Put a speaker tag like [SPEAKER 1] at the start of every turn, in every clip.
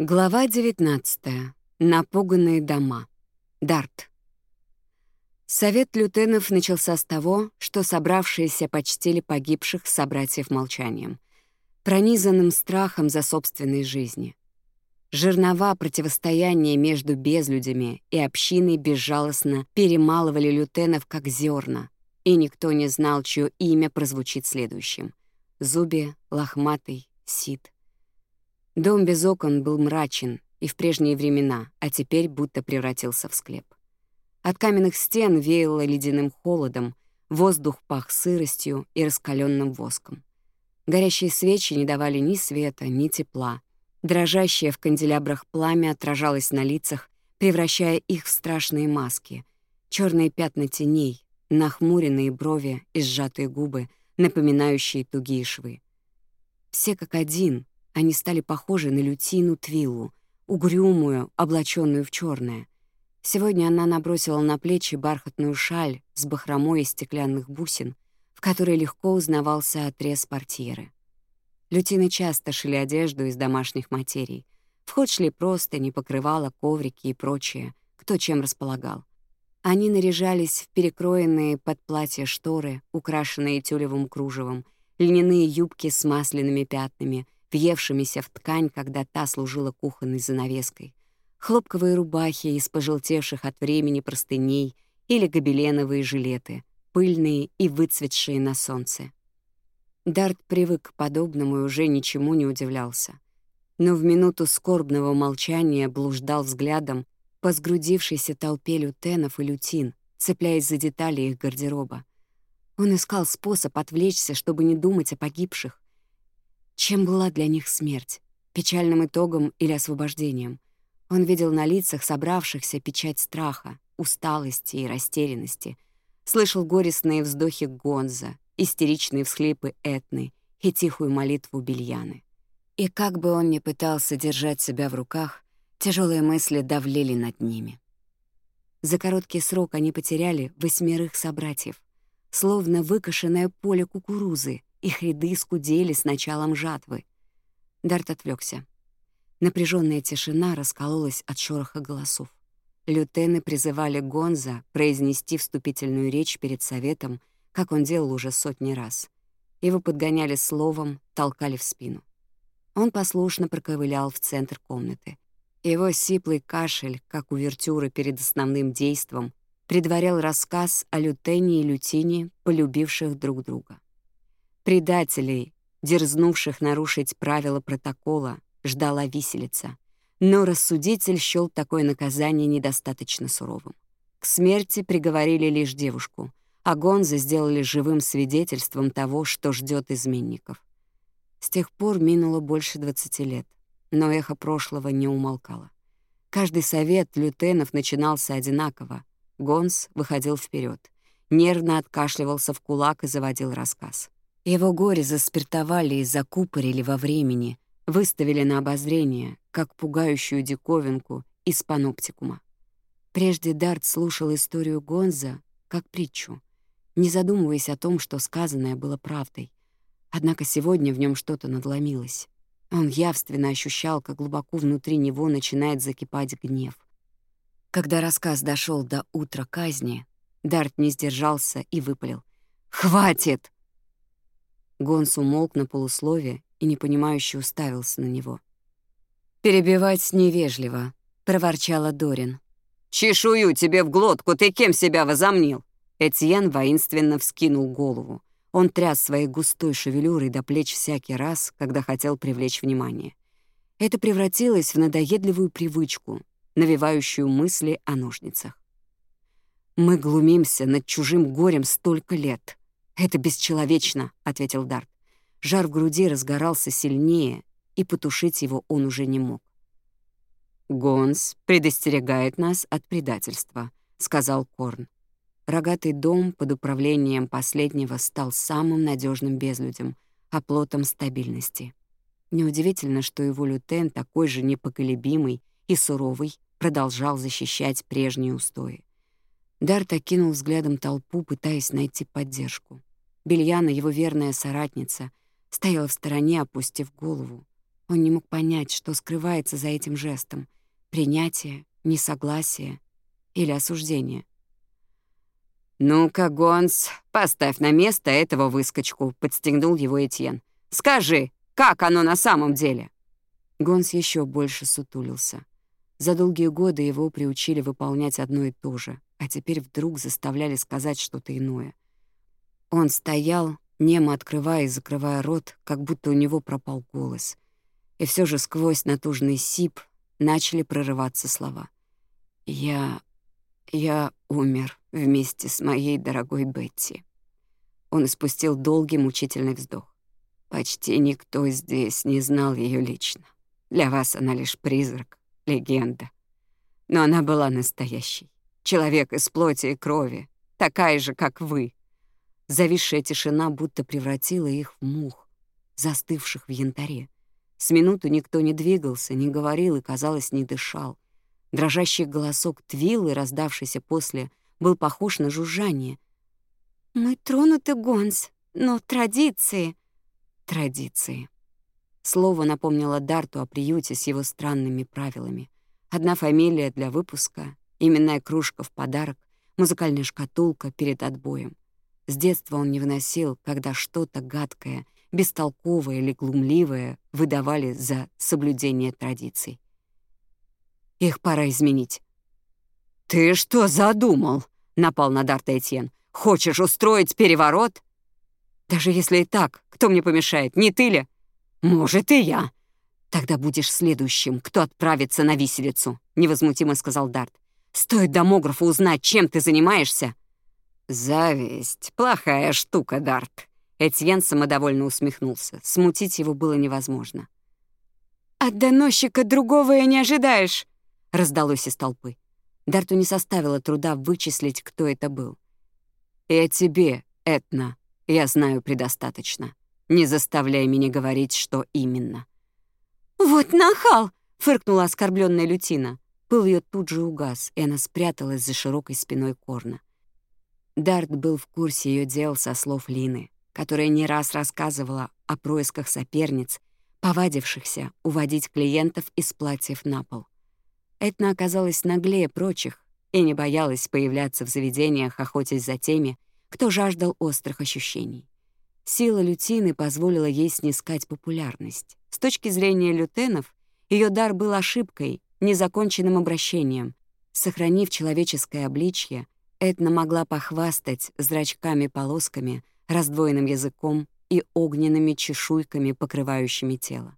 [SPEAKER 1] Глава 19. Напуганные дома. Дарт. Совет лютенов начался с того, что собравшиеся почтили погибших собратьев молчанием, пронизанным страхом за собственной жизни. Жернова противостояния между безлюдями и общиной безжалостно перемалывали лютенов как зерна, и никто не знал, чье имя прозвучит следующим. Зуби, Лохматый, Сид — Дом без окон был мрачен и в прежние времена, а теперь будто превратился в склеп. От каменных стен веяло ледяным холодом, воздух пах сыростью и раскаленным воском. Горящие свечи не давали ни света, ни тепла. Дрожащее в канделябрах пламя отражалось на лицах, превращая их в страшные маски. черные пятна теней, нахмуренные брови и сжатые губы, напоминающие тугие швы. Все как один они стали похожи на лютину Твилу, угрюмую, облаченную в черное. Сегодня она набросила на плечи бархатную шаль с бахромой из стеклянных бусин, в которой легко узнавался отрез портьеры. Лютины часто шили одежду из домашних материй. В ход шли простыни, покрывала, коврики и прочее, кто чем располагал. Они наряжались в перекроенные под платье шторы, украшенные тюлевым кружевом, льняные юбки с масляными пятнами — въевшимися в ткань, когда та служила кухонной занавеской, хлопковые рубахи из пожелтевших от времени простыней или гобеленовые жилеты, пыльные и выцветшие на солнце. Дарт привык к подобному и уже ничему не удивлялся. Но в минуту скорбного молчания блуждал взглядом по сгрудившейся толпе лютенов и лютин, цепляясь за детали их гардероба. Он искал способ отвлечься, чтобы не думать о погибших, чем была для них смерть? Печальным итогом или освобождением? Он видел на лицах собравшихся печать страха, усталости и растерянности. Слышал горестные вздохи Гонза, истеричные всхлипы Этны и тихую молитву Бельяны. И как бы он ни пытался держать себя в руках, тяжелые мысли давлели над ними. За короткий срок они потеряли восьмерых собратьев, словно выкошенное поле кукурузы — их ряды скудели с началом жатвы. Дарт отвлекся. Напряженная тишина раскололась от шороха голосов. Лютены призывали Гонза произнести вступительную речь перед советом, как он делал уже сотни раз. Его подгоняли словом, толкали в спину. Он послушно проковылял в центр комнаты. Его сиплый кашель, как увертюра перед основным действом, предварял рассказ о лютене и лютине, полюбивших друг друга предателей, дерзнувших нарушить правила протокола, ждала виселица. Но рассудитель счёл такое наказание недостаточно суровым. К смерти приговорили лишь девушку, а Гонза сделали живым свидетельством того, что ждет изменников. С тех пор минуло больше 20 лет, но эхо прошлого не умолкало. Каждый совет лютенов начинался одинаково. Гонс выходил вперед, нервно откашливался в кулак и заводил рассказ. Его горе заспиртовали и закупорили во времени, выставили на обозрение, как пугающую диковинку из паноптикума. Прежде Дарт слушал историю Гонза как притчу, не задумываясь о том, что сказанное было правдой. Однако сегодня в нем что-то надломилось. Он явственно ощущал, как глубоко внутри него начинает закипать гнев. Когда рассказ дошел до утра казни, Дарт не сдержался и выпалил. «Хватит!» Гонс умолк на полуслове и непонимающе уставился на него. «Перебивать невежливо», — проворчала Дорин. «Чешую тебе в глотку, ты кем себя возомнил?» Этьен воинственно вскинул голову. Он тряс своей густой шевелюрой до плеч всякий раз, когда хотел привлечь внимание. Это превратилось в надоедливую привычку, навевающую мысли о ножницах. «Мы глумимся над чужим горем столько лет», «Это бесчеловечно», — ответил Дарт. Жар в груди разгорался сильнее, и потушить его он уже не мог. «Гонс предостерегает нас от предательства», — сказал Корн. Рогатый дом под управлением последнего стал самым надежным безлюдем, а оплотом стабильности. Неудивительно, что его лютен, такой же непоколебимый и суровый, продолжал защищать прежние устои. Дарт окинул взглядом толпу, пытаясь найти поддержку. Бельяна, его верная соратница, стояла в стороне, опустив голову. Он не мог понять, что скрывается за этим жестом — принятие, несогласие или осуждение.
[SPEAKER 2] «Ну-ка, Гонс, поставь на место этого выскочку», — подстегнул его Этьен. «Скажи, как оно на самом деле?»
[SPEAKER 1] Гонс еще больше сутулился. За долгие годы его приучили выполнять одно и то же, а теперь вдруг заставляли сказать что-то иное — он стоял, немо открывая и закрывая рот, как будто у него пропал голос. И все же сквозь натужный сип начали прорываться слова. «Я... я умер вместе с моей дорогой Бетти». Он испустил долгий мучительный вздох. «Почти никто здесь не знал ее лично. Для вас она лишь призрак, легенда. Но она была настоящей. Человек из плоти и крови, такая же, как вы». Зависшая тишина будто превратила их в мух, застывших в янтаре. С минуту никто не двигался, не говорил и, казалось, не дышал. Дрожащий голосок Твилы, раздавшийся после, был похож на жужжание. «Мы тронуты, Гонс, но традиции...» «Традиции...» Слово напомнило Дарту о приюте с его странными правилами. Одна фамилия для выпуска, именная кружка в подарок, музыкальная шкатулка перед отбоем — с детства он не выносил, когда что-то гадкое, бестолковое или глумливое выдавали за соблюдение традиций. Их пора изменить.
[SPEAKER 2] «Ты что задумал?» — напал на Дарта Этьен. «Хочешь устроить переворот?»
[SPEAKER 1] «Даже если и так, кто мне помешает, не ты ли?»
[SPEAKER 2] «Может, и я».
[SPEAKER 1] «Тогда будешь следующим, кто отправится на виселицу», — невозмутимо сказал Дарт. «Стоит домографу узнать, чем ты занимаешься,
[SPEAKER 2] «Зависть — плохая штука, Дарт».
[SPEAKER 1] Этьен самодовольно усмехнулся. Смутить его было невозможно. «От доносчика другого и не ожидаешь», — раздалось из толпы. Дарту не составило труда вычислить, кто это был.
[SPEAKER 2] «И о тебе, Этна, я знаю предостаточно. Не заставляй меня говорить, что именно».
[SPEAKER 1] «Вот нахал!» — фыркнула оскорбленная Лютина. Пыл ее тут же угас, и она спряталась за широкой спиной Корна. Дарт был в курсе ее дел со слов Лины, которая не раз рассказывала о происках соперниц, повадившихся уводить клиентов из платьев на пол. Этна оказалась наглее прочих и не боялась появляться в заведениях, охотясь за теми, кто жаждал острых ощущений. Сила лютины позволила ей снискать популярность. С точки зрения лютенов, ее дар был ошибкой, незаконченным обращением. Сохранив человеческое обличье, Эдна могла похвастать зрачками-полосками, раздвоенным языком и огненными чешуйками, покрывающими тело.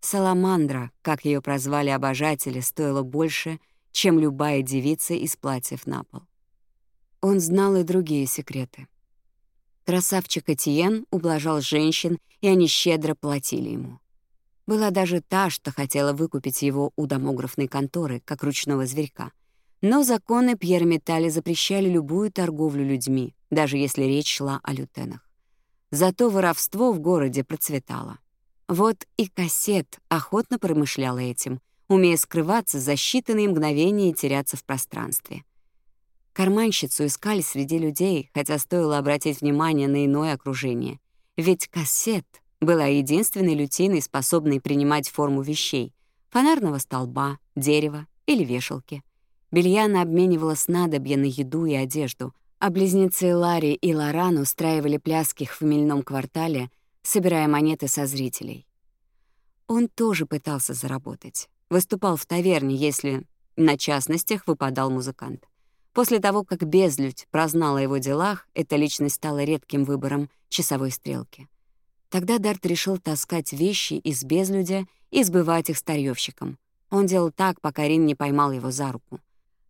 [SPEAKER 1] Саламандра, как ее прозвали обожатели, стоила больше, чем любая девица из платьев на пол. Он знал и другие секреты. Красавчик Этьен ублажал женщин, и они щедро платили ему. Была даже та, что хотела выкупить его у домографной конторы, как ручного зверька — но законы Пьер Металли запрещали любую торговлю людьми, даже если речь шла о лютенах. Зато воровство в городе процветало. Вот и кассет охотно промышляла этим, умея скрываться за считанные мгновения и теряться в пространстве. Карманщицу искали среди людей, хотя стоило обратить внимание на иное окружение. Ведь кассет была единственной лютиной, способной принимать форму вещей — фонарного столба, дерева или вешалки — Бельяна обменивалась снадобья на еду и одежду, а близнецы Ларри и Лоран устраивали пляски в хмельном квартале, собирая монеты со зрителей. Он тоже пытался заработать. Выступал в таверне, если на частностях выпадал музыкант. После того, как безлюдь прознала о его делах, эта личность стала редким выбором часовой стрелки. Тогда Дарт решил таскать вещи из безлюдя и сбывать их старьёвщикам. Он делал так, пока Рин не поймал его за руку.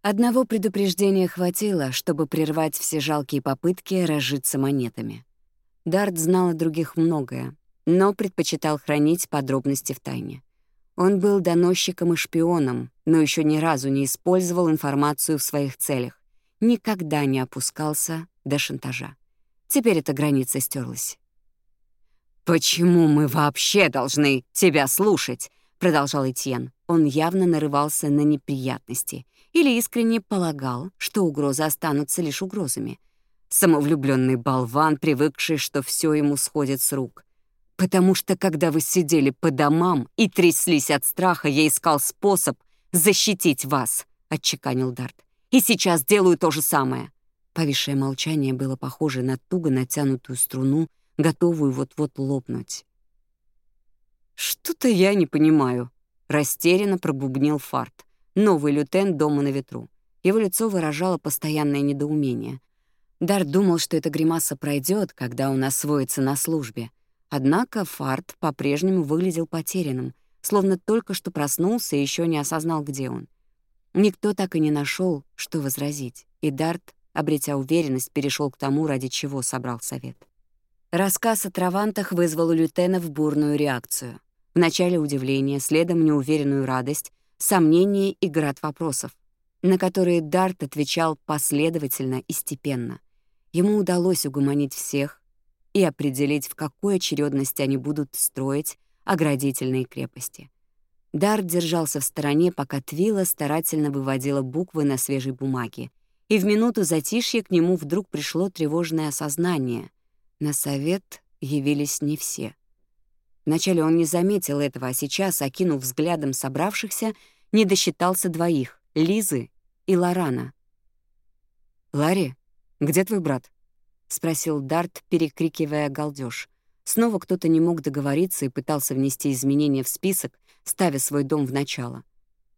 [SPEAKER 1] Одного предупреждения хватило, чтобы прервать все жалкие попытки разжиться монетами. Дарт знал о других многое, но предпочитал хранить подробности в тайне. Он был доносчиком и шпионом, но еще ни разу не использовал информацию в своих целях, никогда не опускался до шантажа. Теперь эта граница стерлась.
[SPEAKER 2] «Почему мы вообще должны тебя слушать?» — продолжал Этьен.
[SPEAKER 1] Он явно нарывался на неприятности — или искренне полагал, что угрозы останутся лишь угрозами. Самовлюбленный болван, привыкший, что все ему сходит с рук.
[SPEAKER 2] Потому что, когда вы сидели по домам и тряслись от страха, я искал способ защитить вас, — отчеканил Дарт. И сейчас делаю то же самое. Повисшее молчание было похоже на туго натянутую струну, готовую вот-вот лопнуть. «Что-то я не понимаю», — растерянно пробубнил Фарт новый лютен дома на ветру. Его лицо выражало постоянное недоумение. Дар думал, что эта гримаса пройдет, когда он освоится на службе. Однако Фарт по-прежнему выглядел потерянным, словно только что проснулся и еще не осознал, где он. Никто так и не нашел, что возразить, и Дарт, обретя уверенность, перешел к тому, ради чего собрал совет. Рассказ о травантах вызвал у Лютена в бурную реакцию. Вначале удивление, следом неуверенную радость — Сомнения и град вопросов, на которые Дарт отвечал последовательно и степенно. Ему удалось угомонить всех и определить, в какой очередности они будут строить оградительные крепости. Дарт держался в стороне, пока Твила старательно выводила буквы на свежей бумаге, и в минуту затишья к нему вдруг пришло тревожное осознание. На совет явились не все — Вначале он не заметил этого, а сейчас, окинув взглядом собравшихся, не досчитался двоих — Лизы и Лорана. «Ларри, где твой брат?» — спросил Дарт, перекрикивая галдёж. Снова кто-то не мог договориться и пытался внести изменения в список, ставя свой дом в начало.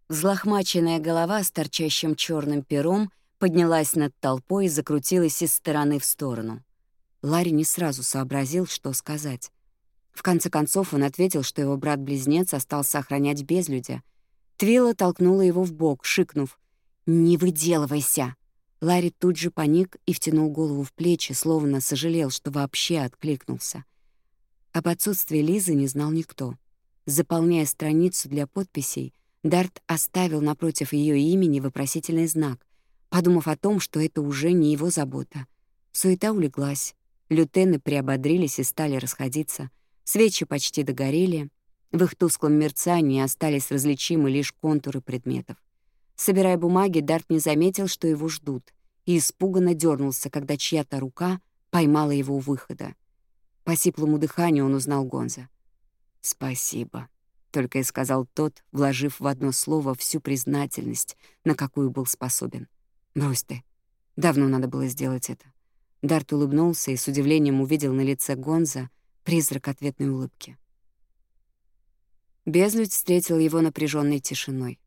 [SPEAKER 2] Взлохмаченная голова с торчащим черным пером поднялась над толпой и закрутилась из стороны в сторону. Ларри не сразу сообразил, что сказать. В конце концов он ответил, что его брат-близнец остался а охранять безлюдя. Твилла толкнула его в бок, шикнув. «Не выделывайся!» Ларри тут же паник и втянул голову в плечи, словно сожалел, что вообще откликнулся. Об отсутствии Лизы не знал никто. Заполняя страницу для подписей, Дарт оставил напротив ее имени вопросительный знак, подумав о том, что это уже не его забота. Суета улеглась, лютены приободрились и стали расходиться. Свечи почти догорели. В их тусклом мерцании остались различимы лишь контуры предметов. Собирая бумаги, Дарт не заметил, что его ждут, и испуганно дернулся, когда чья-то рука поймала его у выхода. По сиплому дыханию он узнал Гонза. «Спасибо», — только и сказал тот, вложив в одно слово всю признательность, на какую был способен. «Брось ты. Давно надо было сделать это». Дарт улыбнулся и с удивлением увидел на лице Гонза Призрак ответной улыбки. Безлюдь встретил его напряженной тишиной.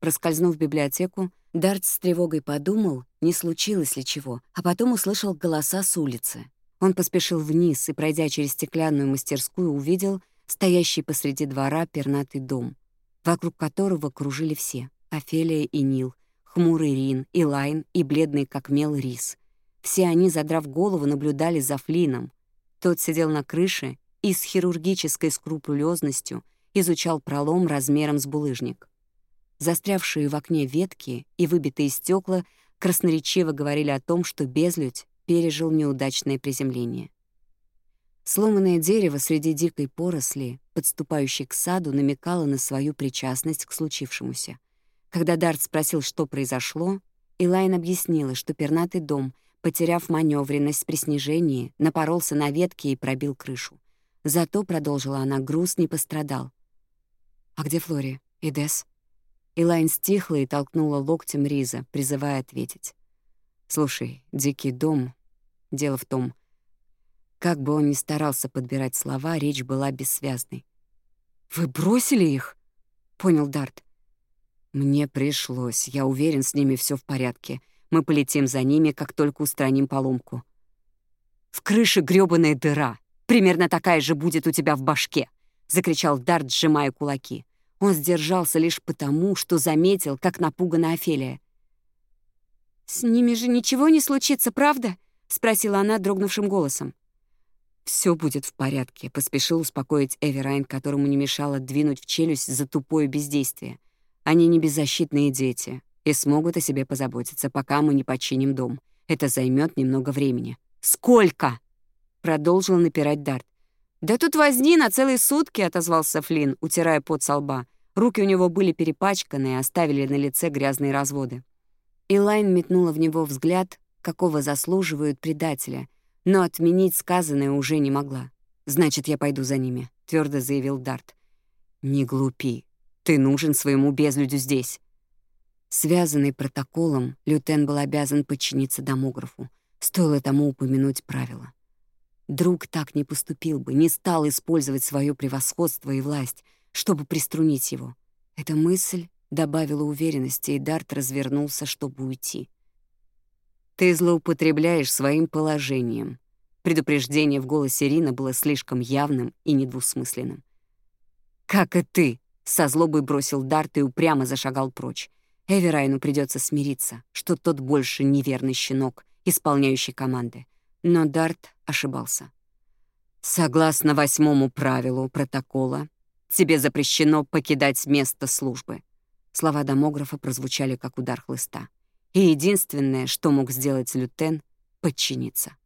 [SPEAKER 2] Проскользнув в библиотеку, Дарт с тревогой подумал, не случилось ли чего, а потом услышал голоса с улицы. Он поспешил вниз и, пройдя через стеклянную мастерскую, увидел стоящий посреди двора пернатый дом, вокруг которого кружили все — Офелия и Нил, хмурый Рин, Илайн и бледный как мел Рис. Все они, задрав голову, наблюдали за Флином — тот сидел на крыше и с хирургической скрупулезностью изучал пролом размером с булыжник. Застрявшие в окне ветки и выбитые стекла красноречиво говорили о том, что безлюдь пережил неудачное приземление. Сломанное дерево среди дикой поросли, подступающей к саду, намекало на свою причастность к случившемуся. Когда Дарт спросил, что произошло, Элайн объяснила, что пернатый дом потеряв маневренность при снижении, напоролся на ветки и пробил крышу. Зато, продолжила она, груз не пострадал. «А где Флори? И Дес?» Элайн стихла и толкнула локтем Риза, призывая ответить. «Слушай, дикий дом...» Дело в том, как бы он ни старался подбирать слова, речь была бессвязной. «Вы бросили их?» — понял Дарт. «Мне пришлось. Я уверен, с ними все в порядке. Мы полетим за ними, как только устраним поломку. «В крыше грёбаная дыра. Примерно такая же будет у тебя в башке», — закричал Дарт, сжимая кулаки. Он сдержался лишь потому, что заметил, как напугана Офелия. «С ними же ничего не случится, правда?» — спросила она дрогнувшим голосом. Все будет в порядке», — поспешил успокоить Эверайн, которому не мешало двинуть в челюсть за тупое бездействие. «Они не беззащитные дети и смогут о себе позаботиться, пока мы не починим дом. Это займет немного времени». «Сколько?» — продолжил напирать Дарт. «Да тут возни на целые сутки», — отозвался Флинн, утирая пот со лба. Руки у него были перепачканы и оставили на лице грязные разводы. Элайн метнула в него взгляд, какого заслуживают предателя, но отменить сказанное уже не могла.
[SPEAKER 1] «Значит, я пойду за ними», — твердо заявил Дарт.
[SPEAKER 2] «Не глупи. Ты нужен своему безлюдю здесь.
[SPEAKER 1] Связанный протоколом, Лютен был обязан подчиниться домографу. Стоило тому упомянуть правила. Друг так не поступил бы, не стал использовать свое превосходство и власть, чтобы приструнить его. Эта мысль добавила уверенности, и Дарт развернулся, чтобы уйти.
[SPEAKER 2] «Ты злоупотребляешь своим положением». Предупреждение в голосе Рина было слишком явным и недвусмысленным. «Как и ты!» — со злобой бросил Дарт и упрямо зашагал прочь. Эверайну придется смириться, что тот больше неверный щенок, исполняющий команды. Но Дарт ошибался. Согласно восьмому правилу протокола, тебе запрещено покидать место службы. Слова домографа прозвучали как удар хлыста. И единственное, что мог сделать Лютен — подчиниться.